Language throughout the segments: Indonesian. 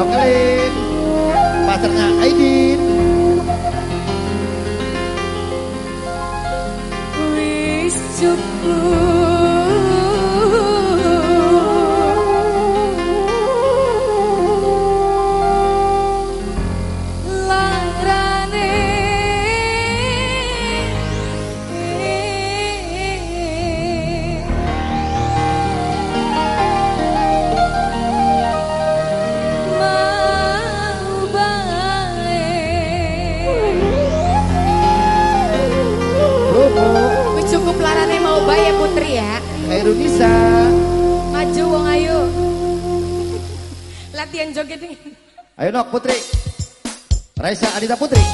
Nokelin Pacarnya Aidin Wis cukup Latihan joget nih. Ayo nok Putri. Raisa Adita Putri.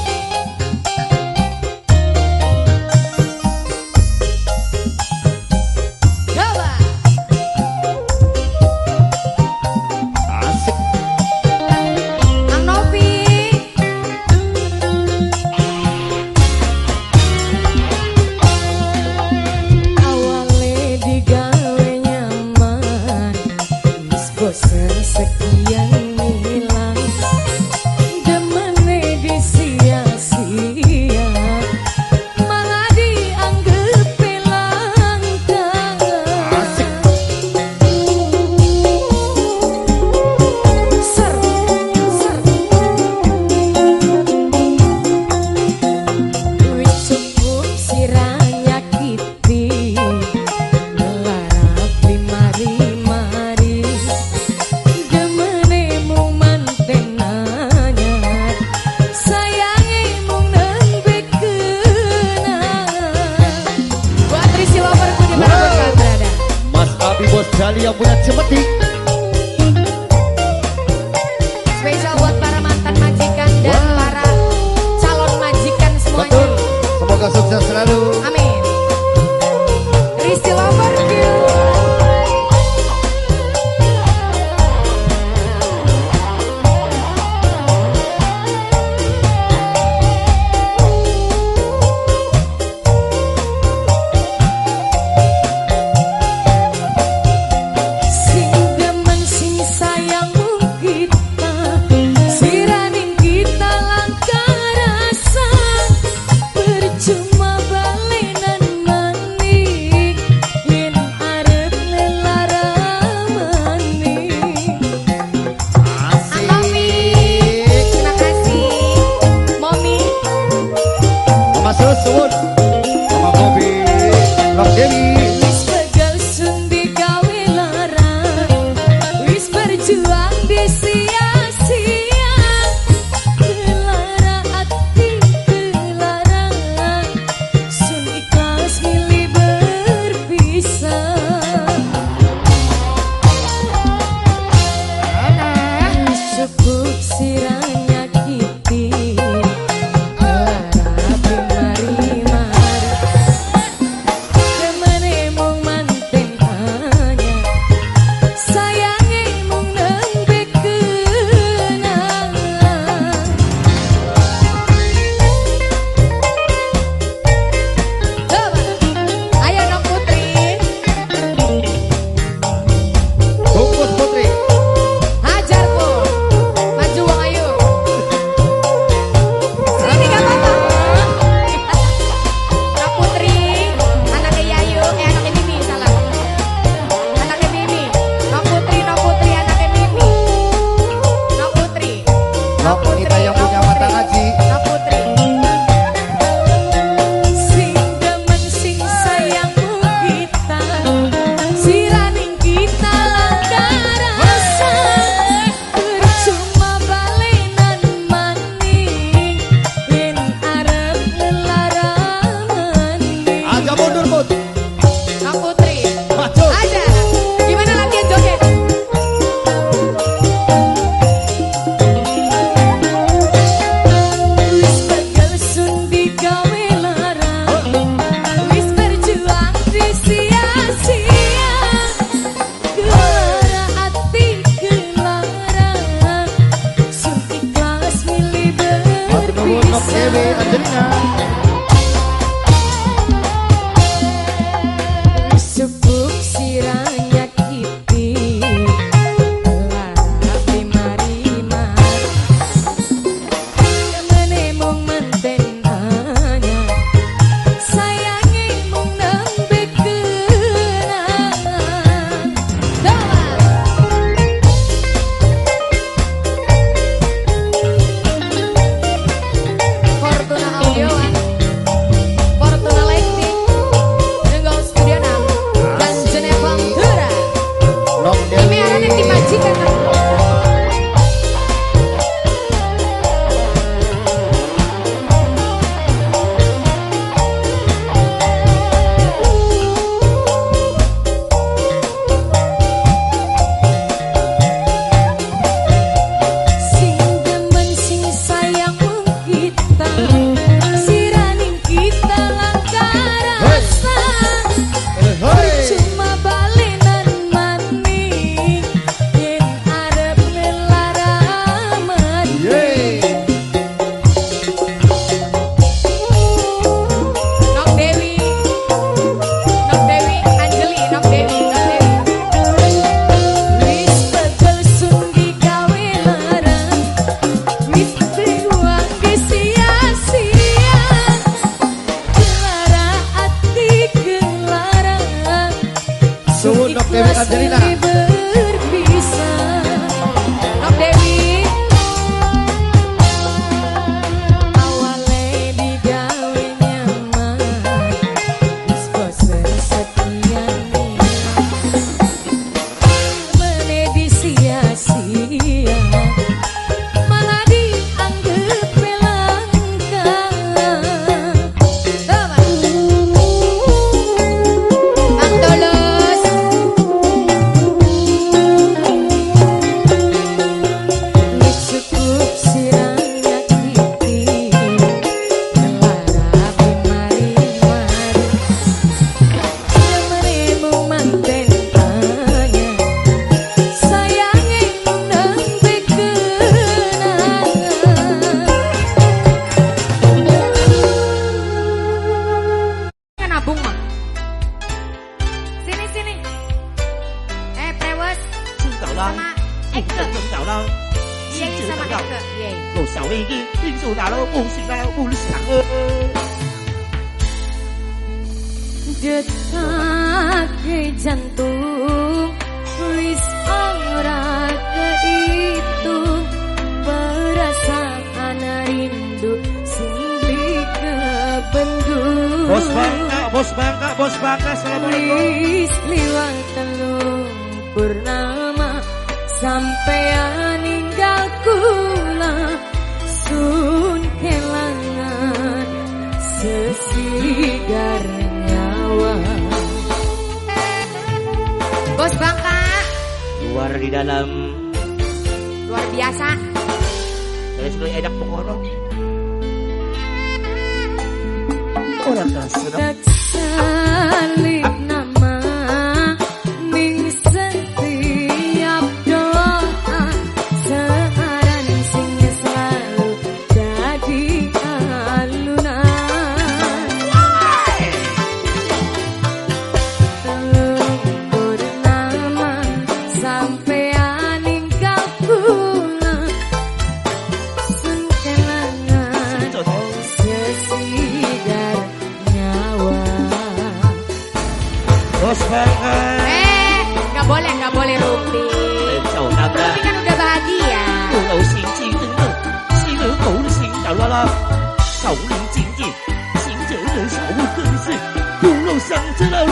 啦！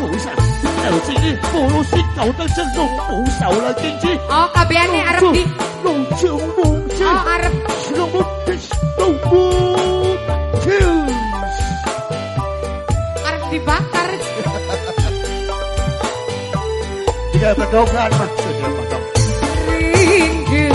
冇仇就似俄羅斯舊得真我冇仇啦，知唔知？我個餅你阿啲，農場農場，我阿農我必到我超，阿 dibakar. Tidak berdobrak sudah Pak. Ringgit.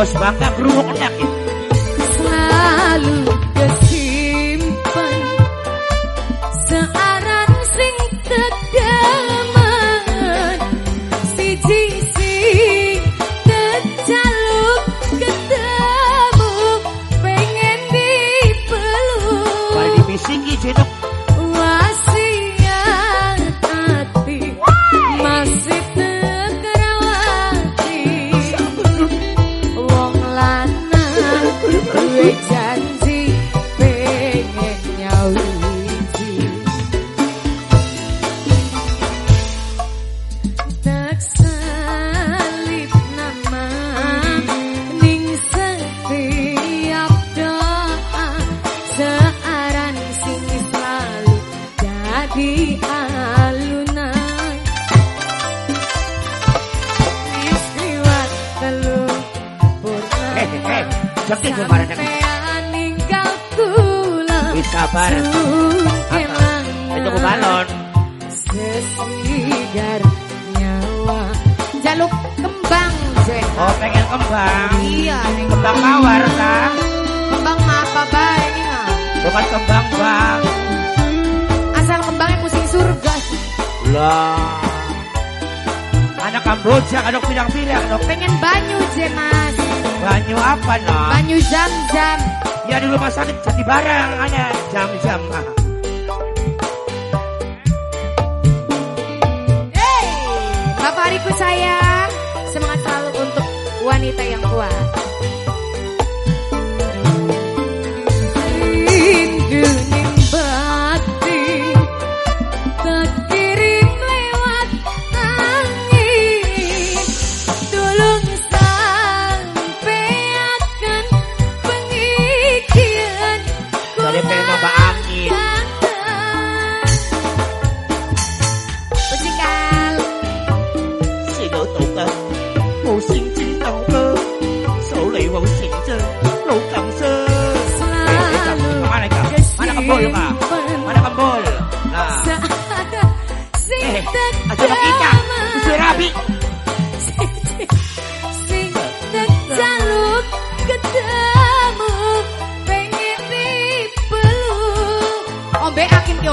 bos bangga kerupuk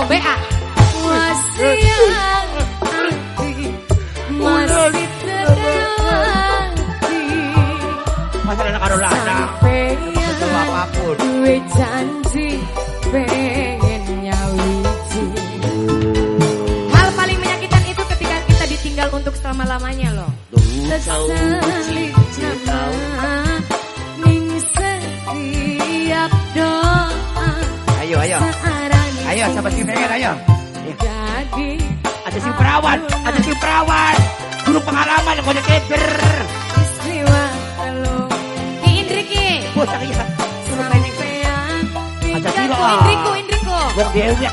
akin ki ombe a Masih hati Masih terhati nak karo lanang. Betul apa pun. Duwe perawan, ada si perawan. Guru pengalaman yang kau keber. istiwa telung Ki Indriki Bocah iya. Sampean Ajak ah. Indriku Indriku Wong dewek.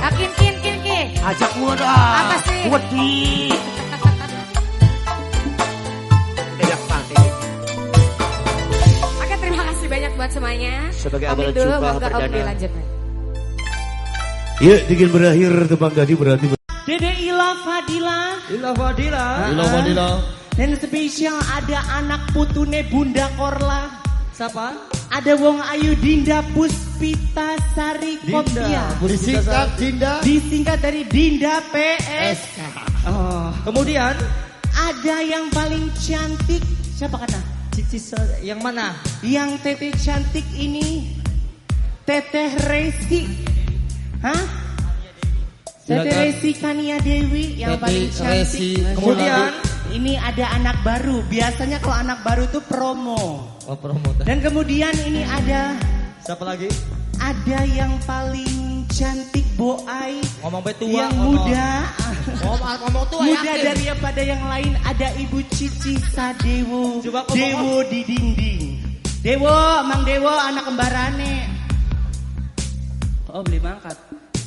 Akin kin kin ki Ajak gua dah. Apa sih? Wedi. Tidak pantai. Oke terima kasih banyak buat semuanya Sebagai monggo Om perdana. dilanjutkan Ya, dingin berakhir tebang tadi berarti Fadila Ila Fadila. Fadila. dan spesial ada anak putune Bunda Korla. Siapa? Ada Wong Ayu Dinda Puspita Sari Kopia. Disingkat Dinda. Disingkat dari Dinda PS. Oh, kemudian Ada yang paling cantik. Siapa kata? Cici yang mana? Yang teteh cantik ini Teteh Resi. Hah? Silakan. Resi Kania Dewi yang paling cantik. Kemudian Ini ada anak baru. Biasanya kalau anak baru itu promo. oh promoter. Dan kemudian ini ada Siapa lagi? ada yang paling cantik Boai Ngomong betua. yang ngomong. muda. Ngomong ngomong tua muda daripada yang lain ada Ibu Cici Sadewo. Coba ngomong. Dewo di dinding. Dewo, Mang Dewo anak kembarane. Oh, beli mangkat.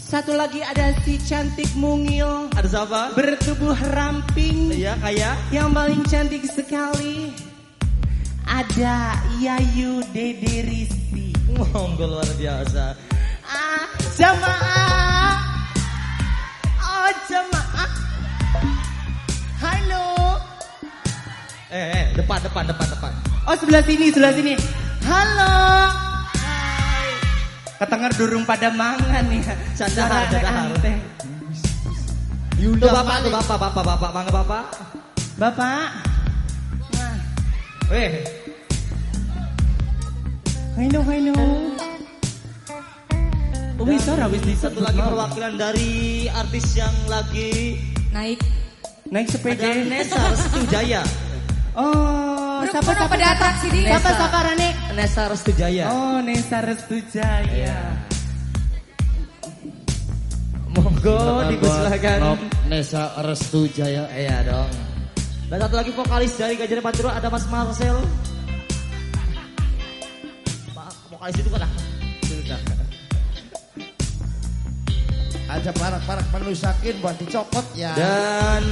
Satu lagi ada si cantik mungil Ada siapa? bertubuh ramping Iya, kayak yang paling cantik sekali. Ada Yayu Dede Rizky. Monggo luar biasa. Ah, jamaah. Oh, jamaah. Halo. Eh, eh, depan, depan, depan, depan. Oh, sebelah sini, sebelah sini. Halo. Ketenger durung pada mangan ya. Suara candahar. anteng. Tuh bapak, tuh bapak, bapak, bapak, mangga bapak. Bapak. Nah, Eh, halo, halo. Oh, wis ora wis satu lagi perwakilan dari artis yang lagi Naik naik sepeda. ada Nesa Restu Jaya. Oh, Siapa bro, siapa pada atraksi di Siapa Nesa. Restu Jaya. Oh, Nesa Restu Jaya. Monggo dipersilakan. Nesa Restu Jaya. Iya dong. Dan satu lagi vokalis dari Gajah Pantura ada Mas Marcel. Pak, vokalis itu kan ah. Sudah. Ada parak-parak menusakin buat dicopot ya. Dan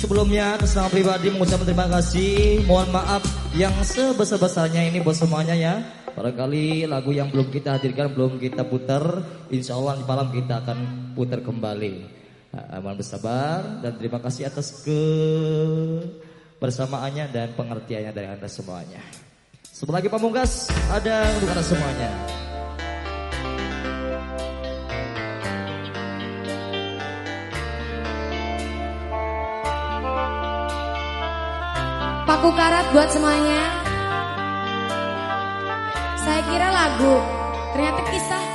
sebelumnya atas pribadi mengucapkan terima kasih. Mohon maaf yang sebesar-besarnya ini buat semuanya ya. Barangkali lagu yang belum kita hadirkan, belum kita putar, insya Allah di malam kita akan putar kembali. Nah, mohon bersabar dan terima kasih atas kebersamaannya dan pengertiannya dari anda semuanya. Sebelah lagi pamungkas ada untuk anda semuanya. Paku karat buat semuanya. Saya kira lagu. Ternyata kisah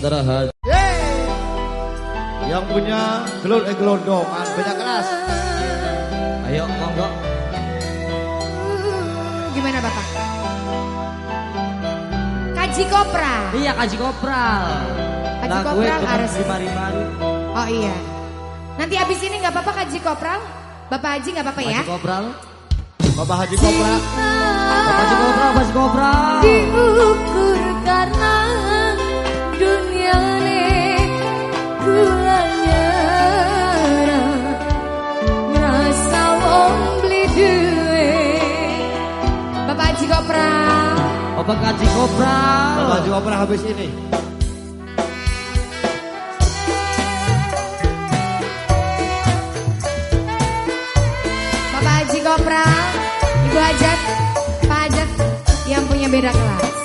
saudara Had Yang punya gelon eh gelondongan beda kelas. Ayo monggo. Gimana Bapak? Kaji Kopra Iya Kaji Kopral. Kaji Lagu Kopral harus lima Oh iya. Nanti abis ini nggak apa-apa Kaji Kopral? Bapak Haji nggak apa-apa ya? Kaji Kopral. Bapak Haji Kopra. Kaji Kopral Kaji Kopral. diukur Bapak Kaji Kopral Bapak Haji Kopra habis ini. Bapak Haji Kopral Ibu Hajat Pak Hajat yang punya beda kelas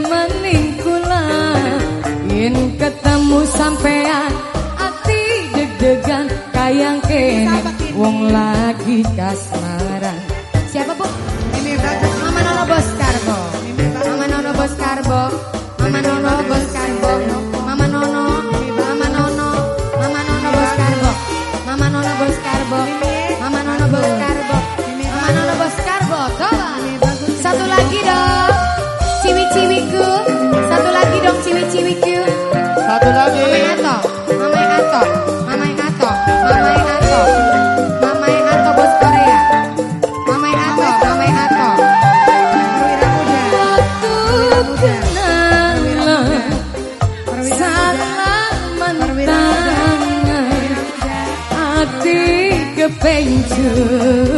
nemenin kula. Ketemu sampean Ati deg-degan kayang kene. Wong lagi kasmar. Mm-hmm.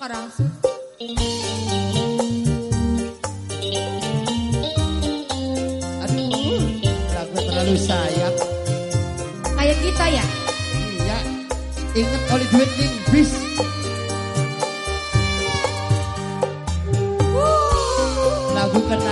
Karangsu. Aduh, lagu terlalu sayang. Kayak kita ya? Iya. inget oleh duit nih bis. Lagu kenal.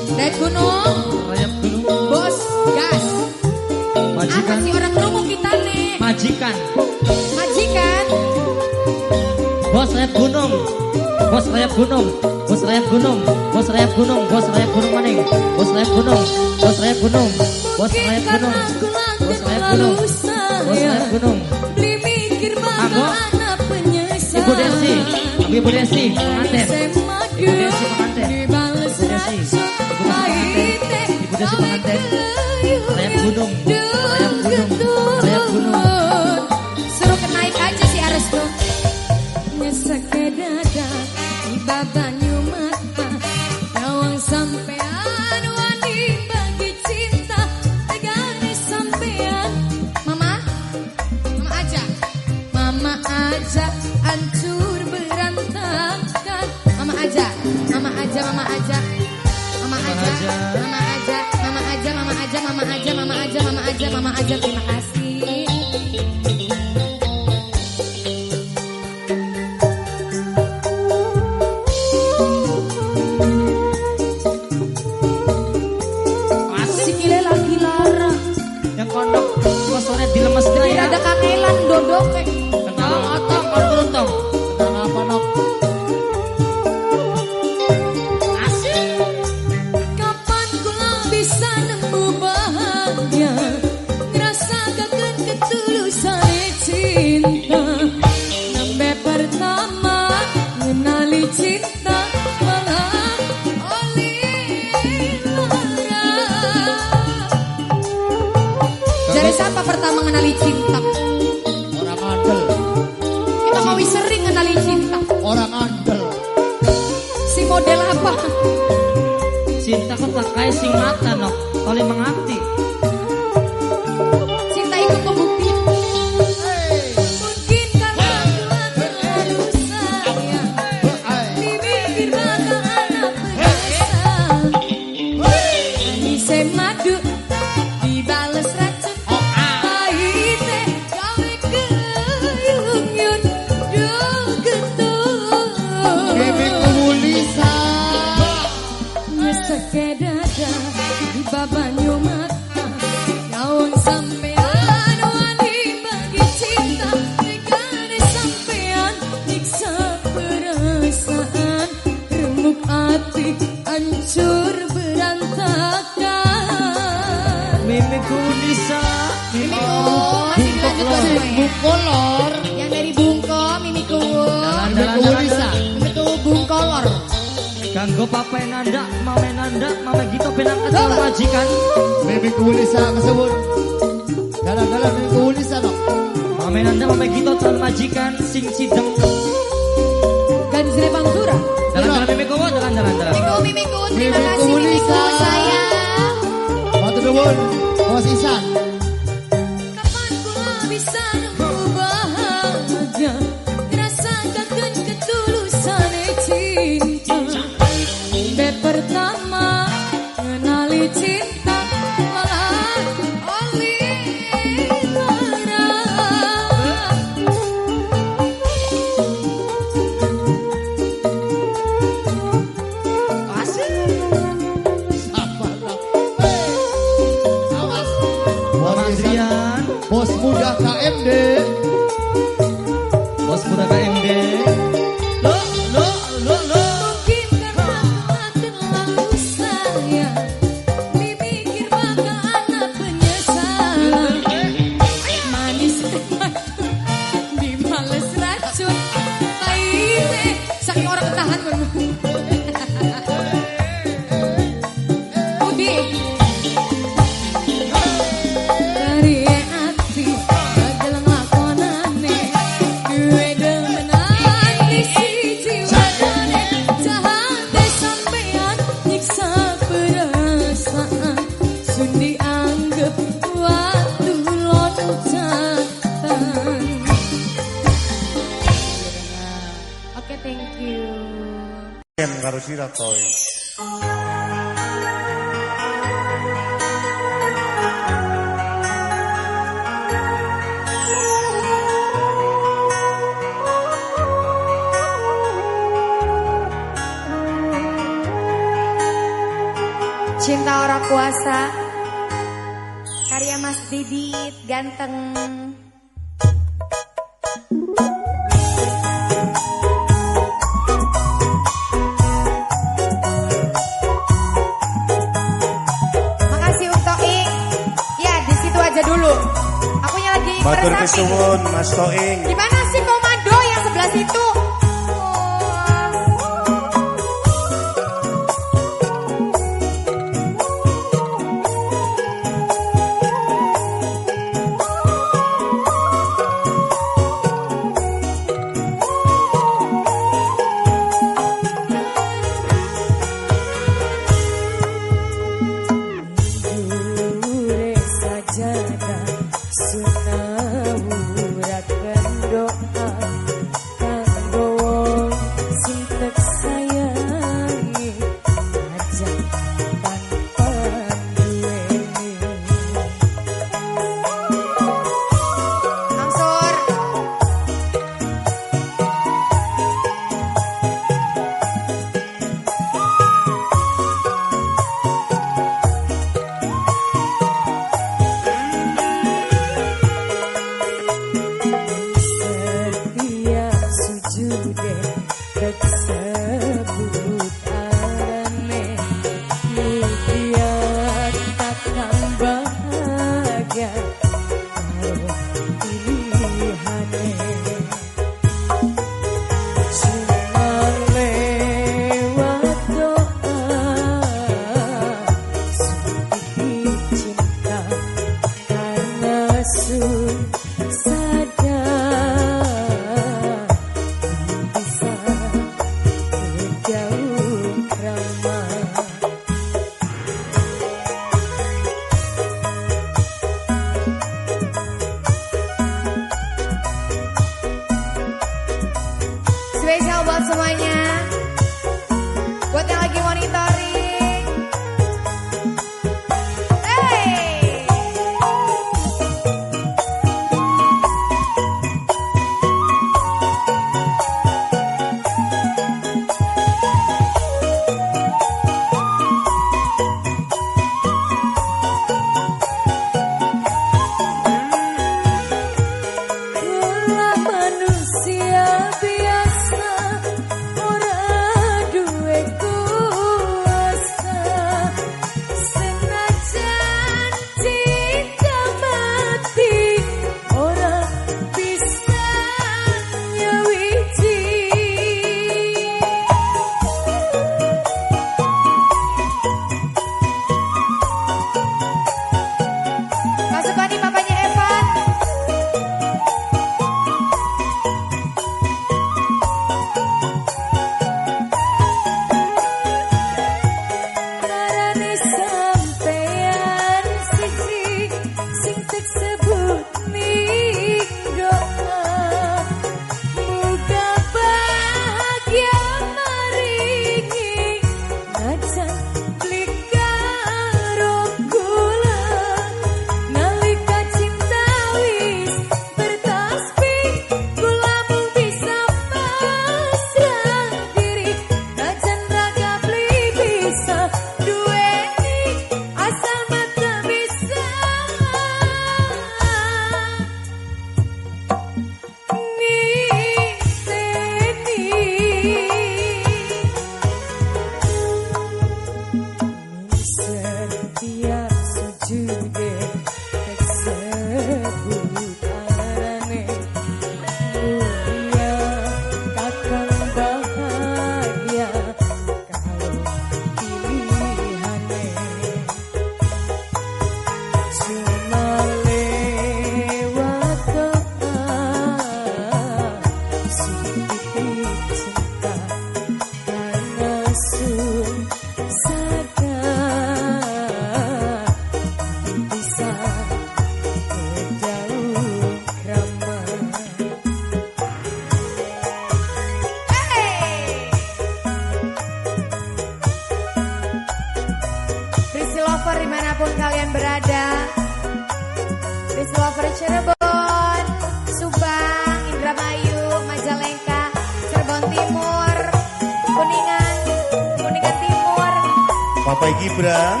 Bapak Gibran.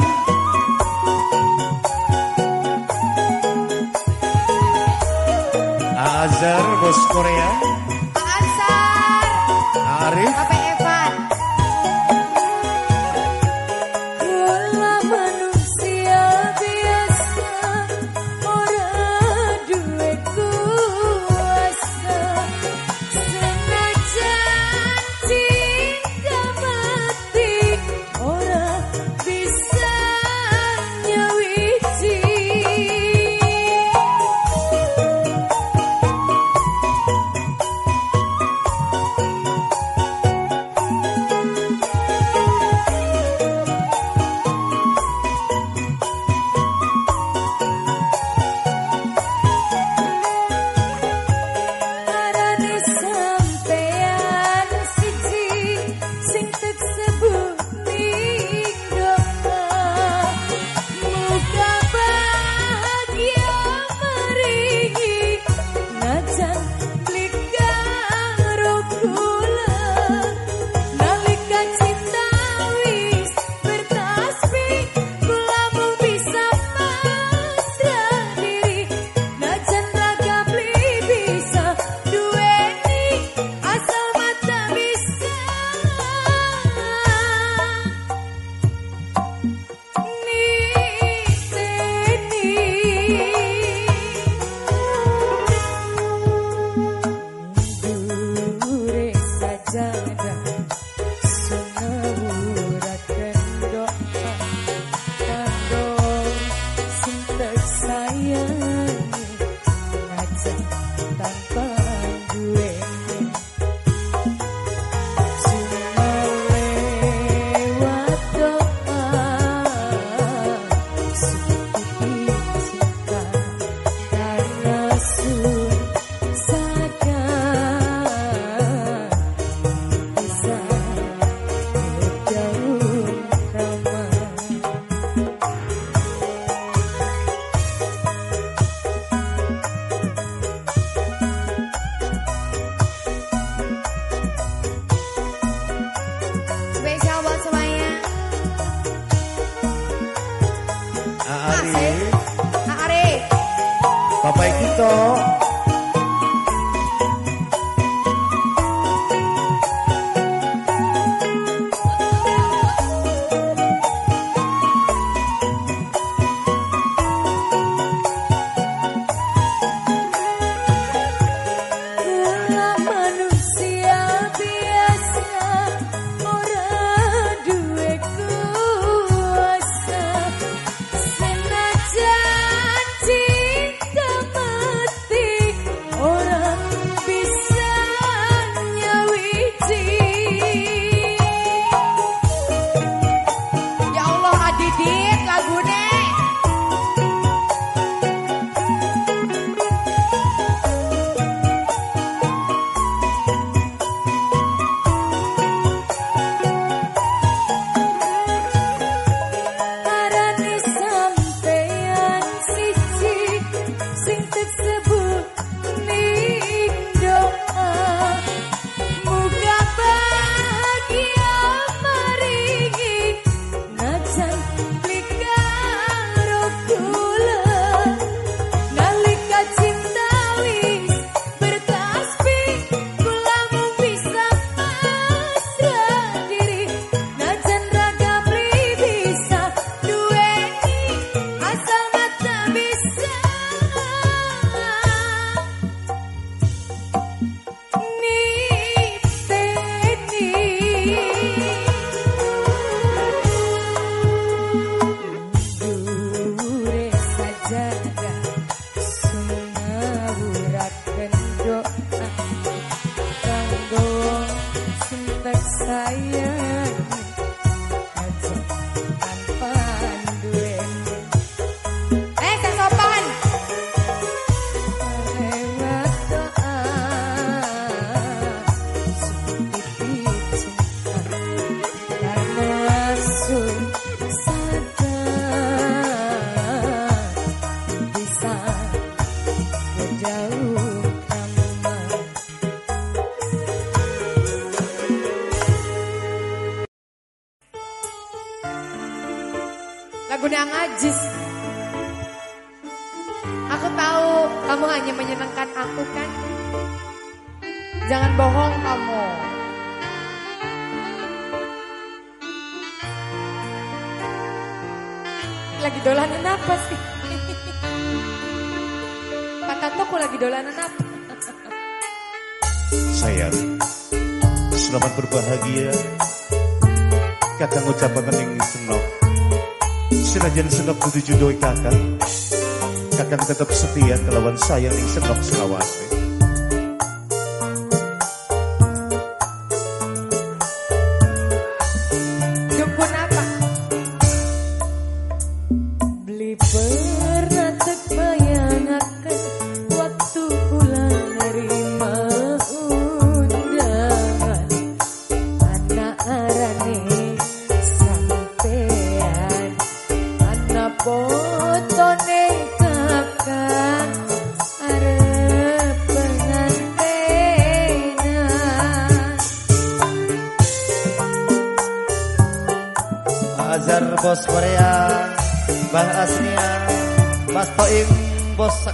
Azhar, bos Korea. Ansar Arif, tetap setia kelawan saya yang senok selawase.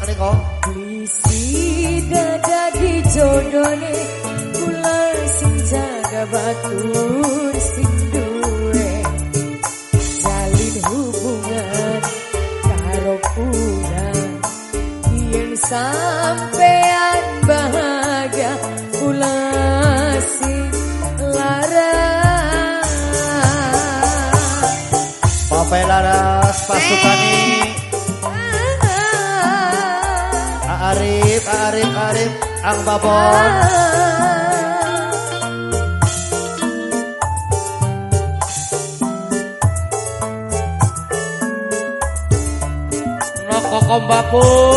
niko babon Noko kombapun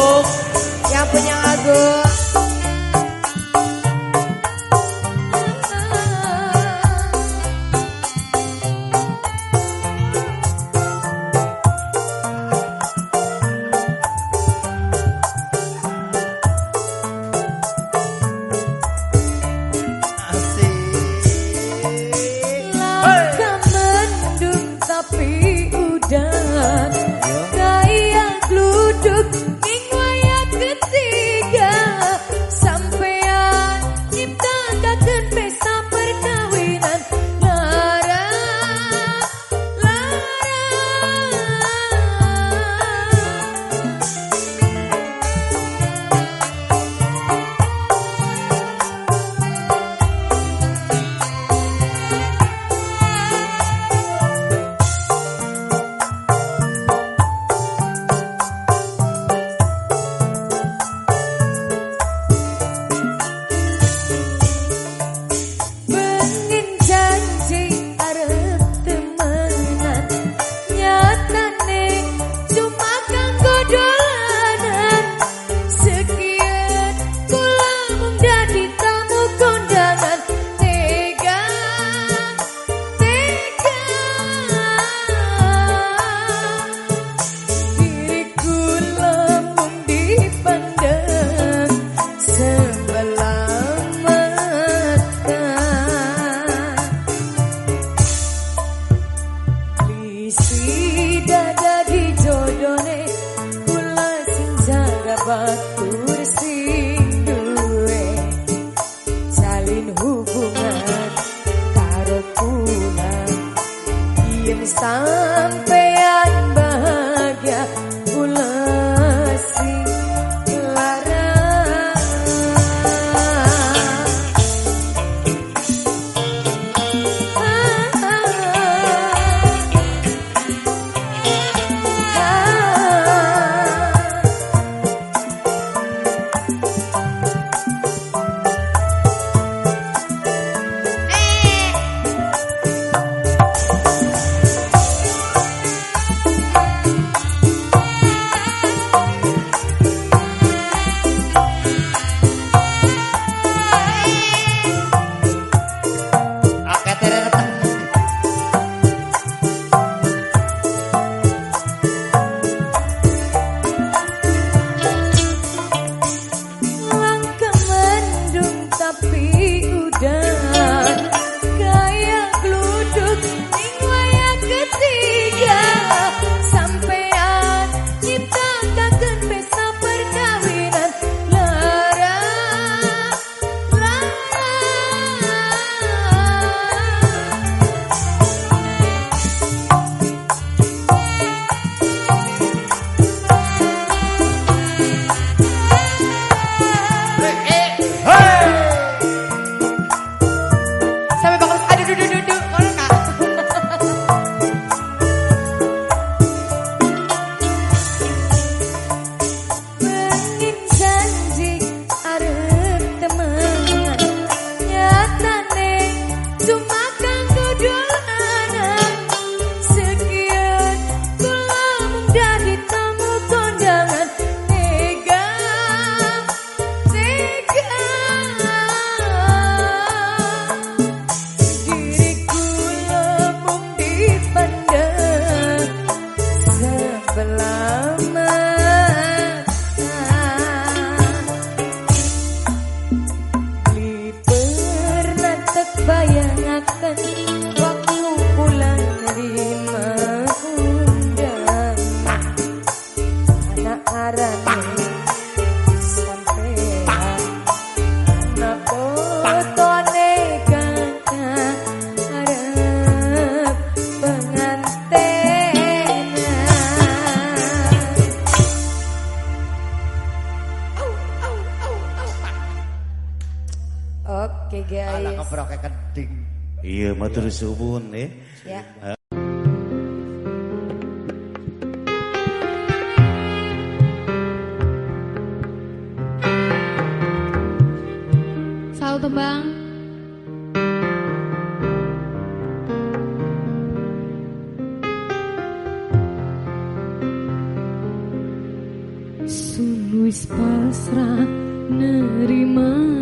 你们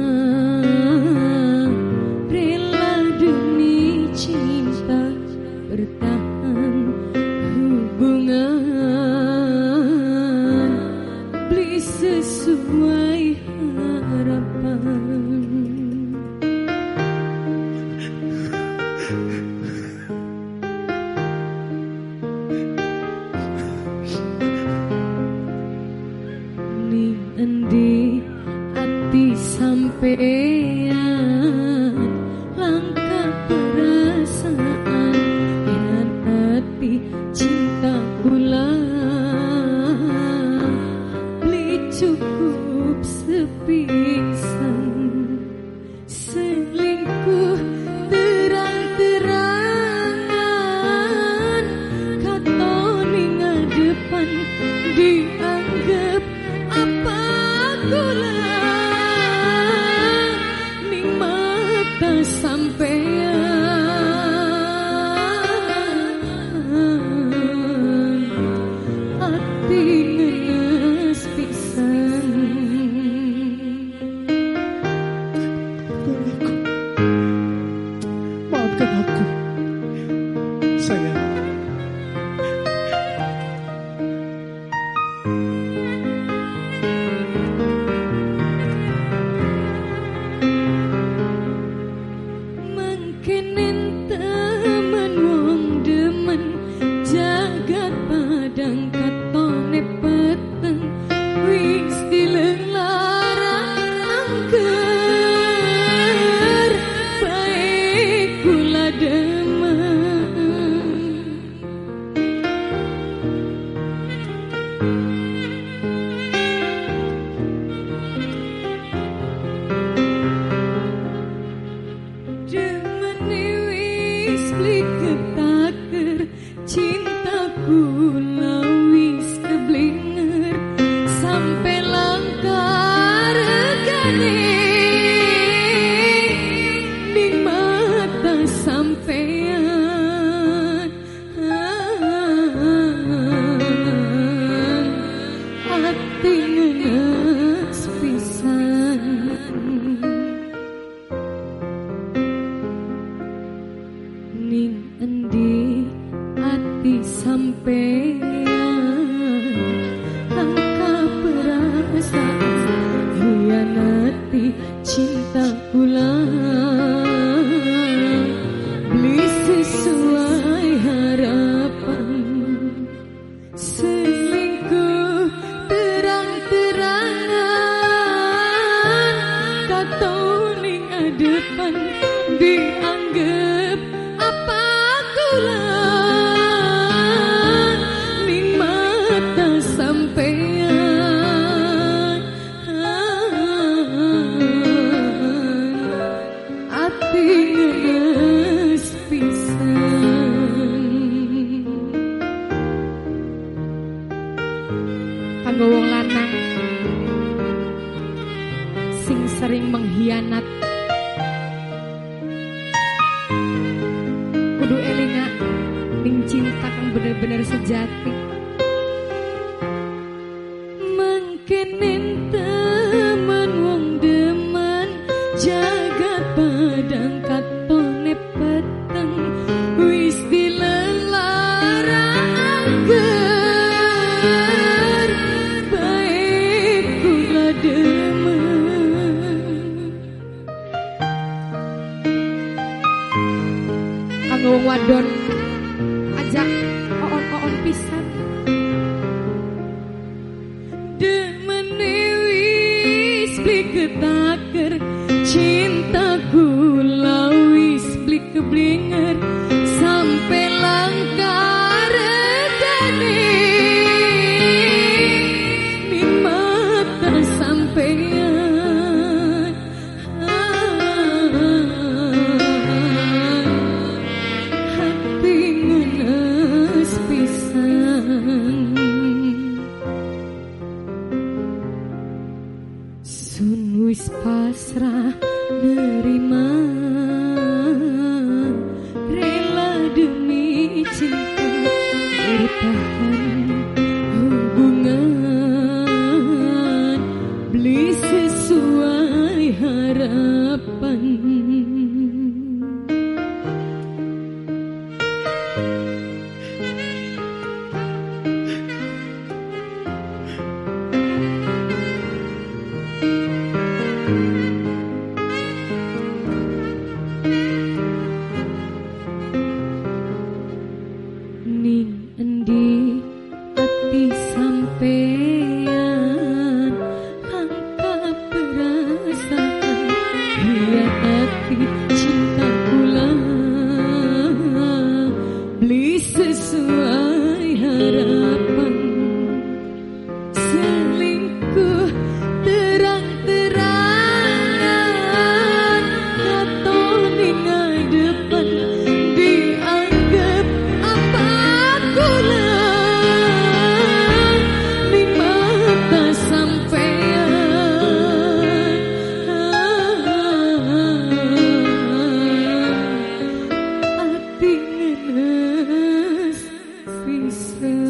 soon.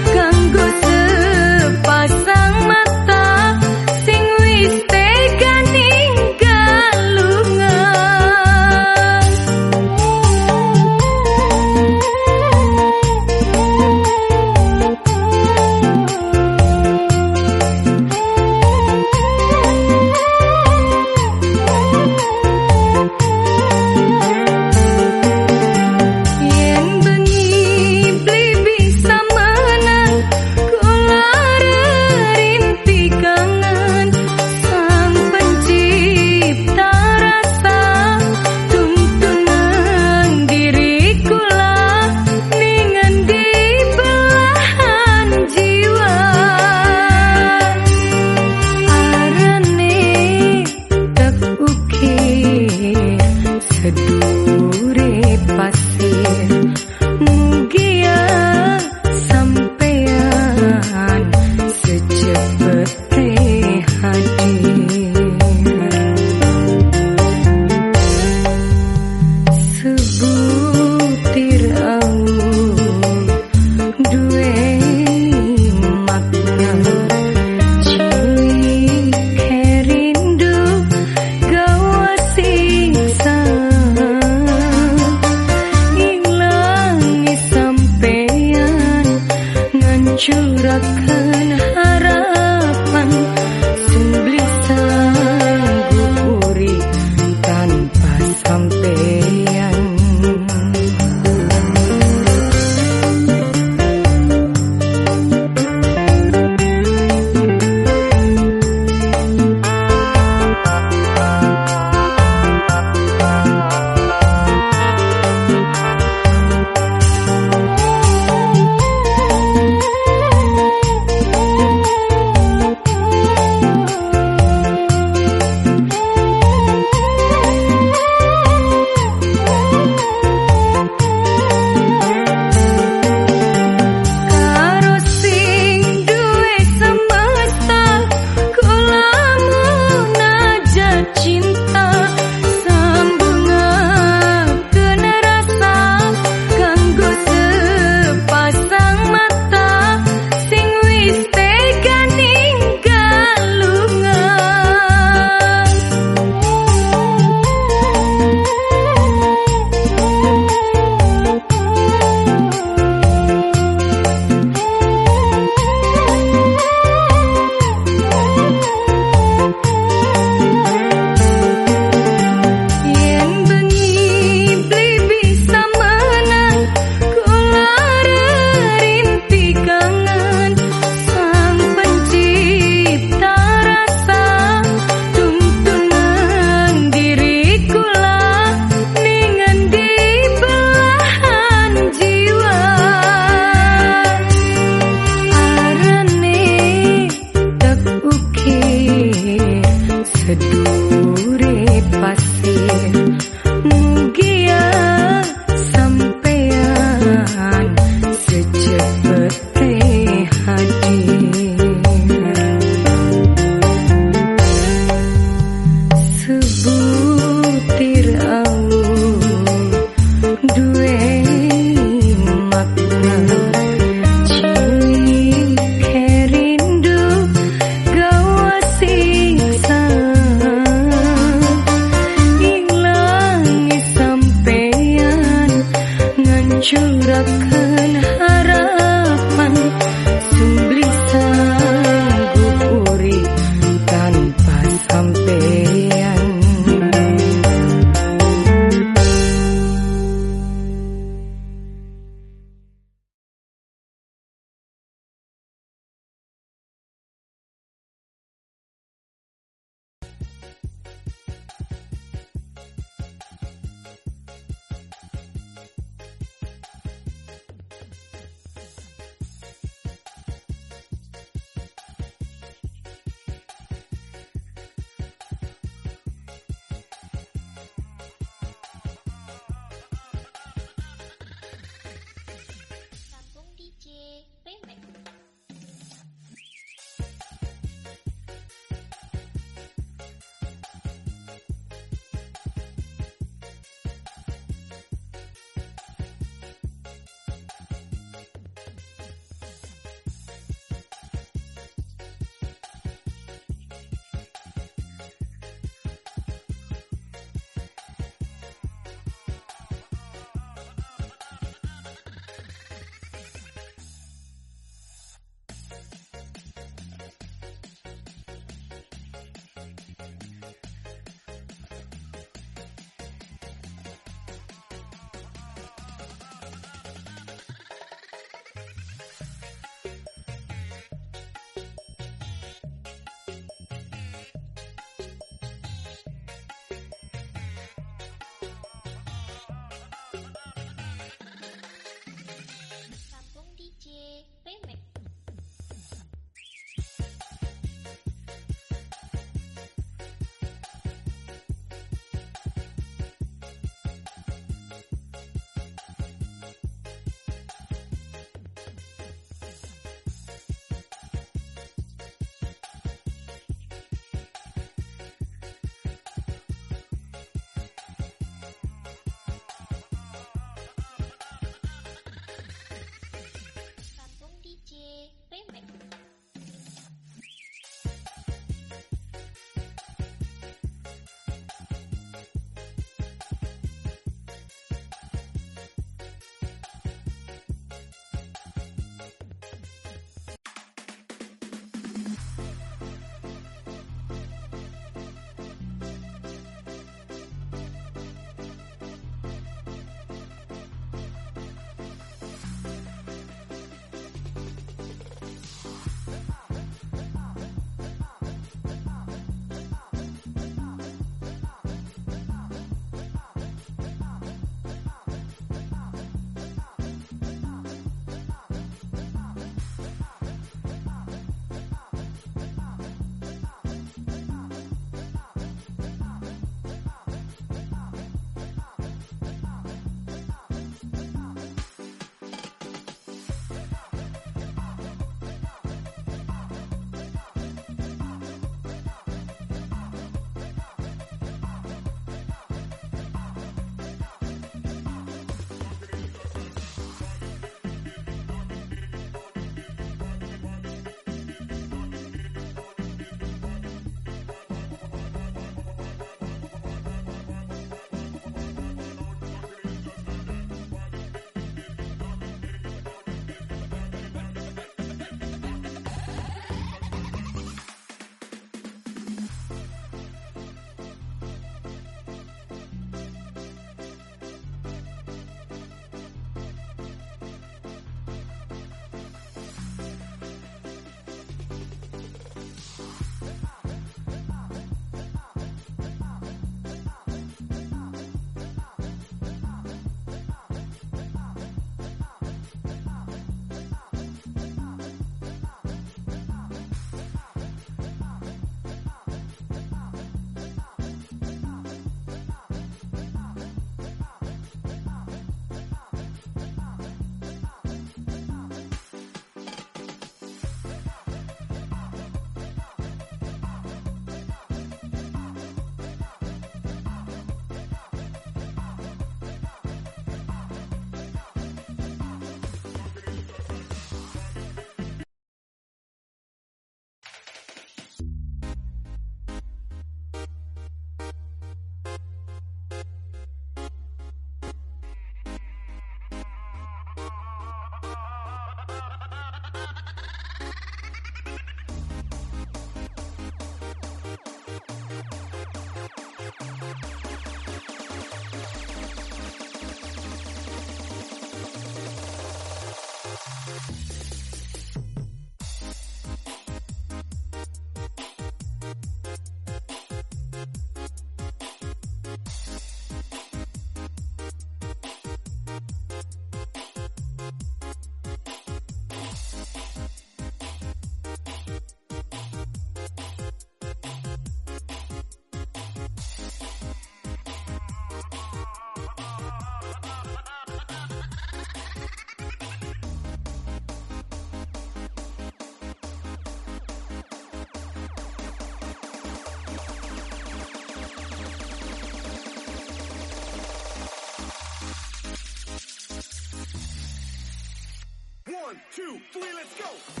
One, two, three, let's go.